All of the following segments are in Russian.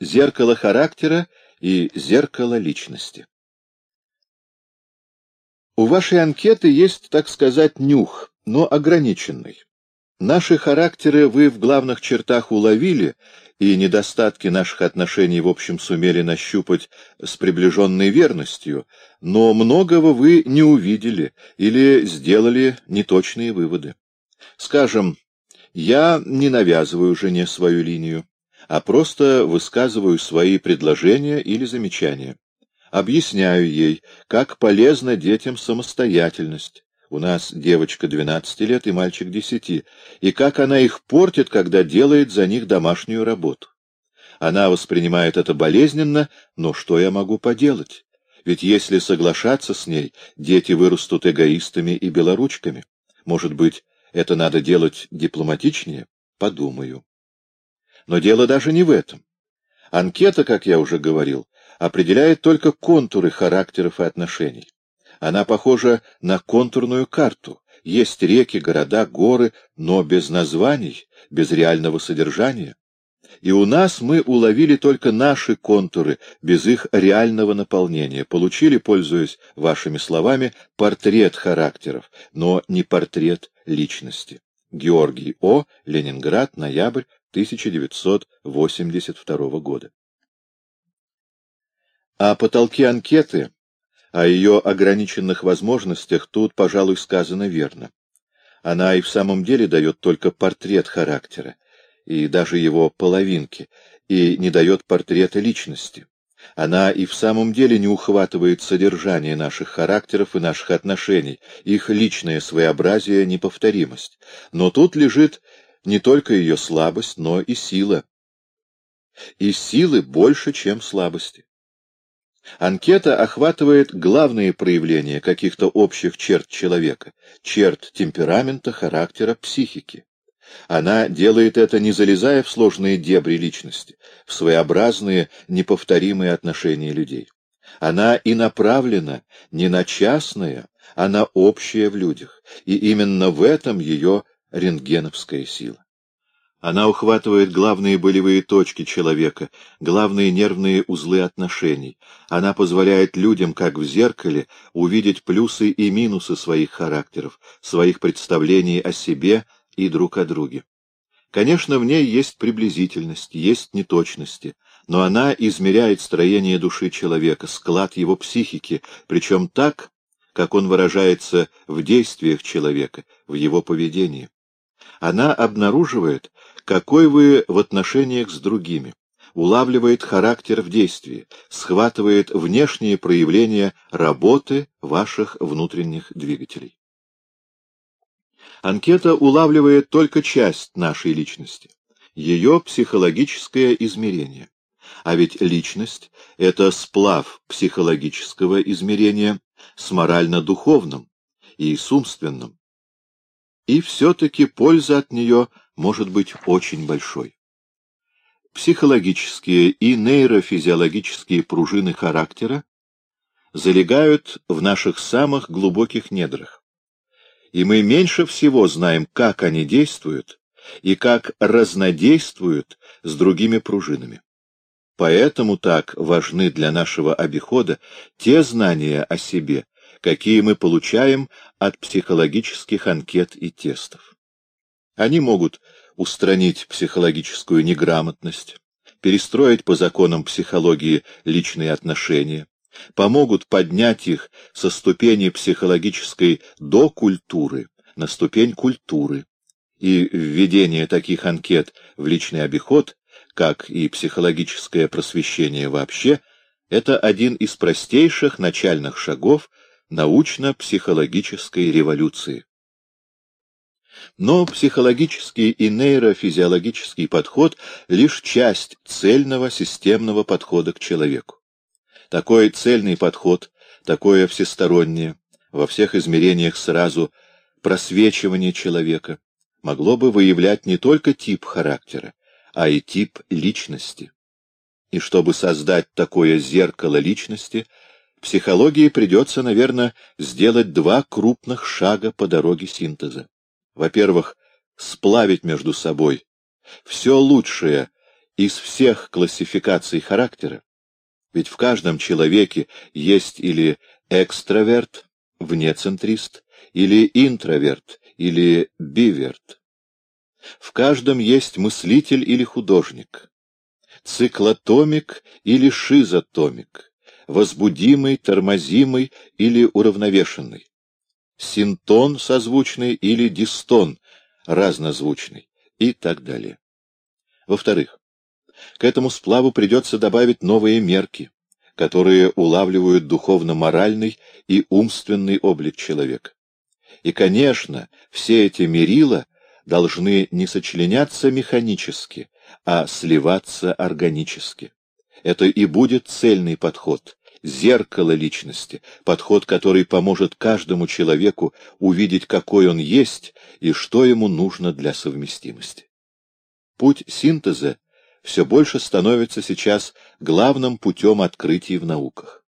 Зеркало характера и зеркало личности. У вашей анкеты есть, так сказать, нюх, но ограниченный. Наши характеры вы в главных чертах уловили, и недостатки наших отношений в общем сумели нащупать с приближенной верностью, но многого вы не увидели или сделали неточные выводы. Скажем, я не навязываю жене свою линию, а просто высказываю свои предложения или замечания. Объясняю ей, как полезна детям самостоятельность. У нас девочка 12 лет и мальчик 10, и как она их портит, когда делает за них домашнюю работу. Она воспринимает это болезненно, но что я могу поделать? Ведь если соглашаться с ней, дети вырастут эгоистами и белоручками. Может быть, это надо делать дипломатичнее? Подумаю. Но дело даже не в этом. Анкета, как я уже говорил, определяет только контуры характеров и отношений. Она похожа на контурную карту. Есть реки, города, горы, но без названий, без реального содержания. И у нас мы уловили только наши контуры, без их реального наполнения, получили, пользуясь вашими словами, портрет характеров, но не портрет личности. Георгий О. Ленинград, ноябрь 1982 года. О потолке анкеты, о ее ограниченных возможностях тут, пожалуй, сказано верно. Она и в самом деле дает только портрет характера, и даже его половинки, и не дает портрета личности. Она и в самом деле не ухватывает содержание наших характеров и наших отношений, их личное своеобразие, неповторимость. Но тут лежит не только ее слабость, но и сила. И силы больше, чем слабости. Анкета охватывает главные проявления каких-то общих черт человека, черт темперамента, характера, психики. Она делает это, не залезая в сложные дебри личности, в своеобразные, неповторимые отношения людей. Она и направлена не на частное, а на общее в людях, и именно в этом ее рентгеновская сила. Она ухватывает главные болевые точки человека, главные нервные узлы отношений. Она позволяет людям, как в зеркале, увидеть плюсы и минусы своих характеров, своих представлений о себе и друг о друге. Конечно, в ней есть приблизительность, есть неточности, но она измеряет строение души человека, склад его психики, причем так, как он выражается в действиях человека, в его поведении. Она обнаруживает, какой вы в отношениях с другими, улавливает характер в действии, схватывает внешние проявления работы ваших внутренних двигателей. Анкета улавливает только часть нашей личности, ее психологическое измерение. А ведь личность — это сплав психологического измерения с морально-духовным и с умственным. И все-таки польза от нее может быть очень большой. Психологические и нейрофизиологические пружины характера залегают в наших самых глубоких недрах и мы меньше всего знаем, как они действуют и как разнодействуют с другими пружинами. Поэтому так важны для нашего обихода те знания о себе, какие мы получаем от психологических анкет и тестов. Они могут устранить психологическую неграмотность, перестроить по законам психологии личные отношения, помогут поднять их со ступени психологической до культуры на ступень культуры. И введение таких анкет в личный обиход, как и психологическое просвещение вообще, это один из простейших начальных шагов научно-психологической революции. Но психологический и нейрофизиологический подход — лишь часть цельного системного подхода к человеку. Такой цельный подход, такое всестороннее, во всех измерениях сразу просвечивание человека могло бы выявлять не только тип характера, а и тип личности. И чтобы создать такое зеркало личности, психологии придется, наверное, сделать два крупных шага по дороге синтеза. Во-первых, сплавить между собой все лучшее из всех классификаций характера, ведь в каждом человеке есть или экстраверт, внецентрист, или интроверт, или биверт. В каждом есть мыслитель или художник, циклотомик или шизотомик, возбудимый, тормозимый или уравновешенный, синтон созвучный или дистон разнозвучный и так далее. Во-вторых, к этому сплаву придется добавить новые мерки, которые улавливают духовно-моральный и умственный облик человека. И, конечно, все эти мерила должны не сочленяться механически, а сливаться органически. Это и будет цельный подход, зеркало личности, подход, который поможет каждому человеку увидеть, какой он есть и что ему нужно для совместимости. Путь синтеза все больше становится сейчас главным путем открытий в науках.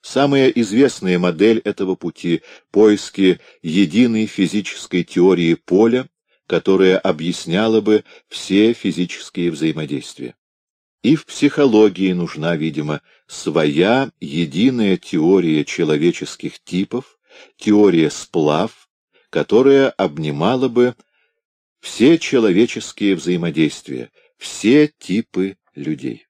Самая известная модель этого пути — поиски единой физической теории поля, которая объясняла бы все физические взаимодействия. И в психологии нужна, видимо, своя единая теория человеческих типов, теория сплав, которая обнимала бы все человеческие взаимодействия, все типы людей.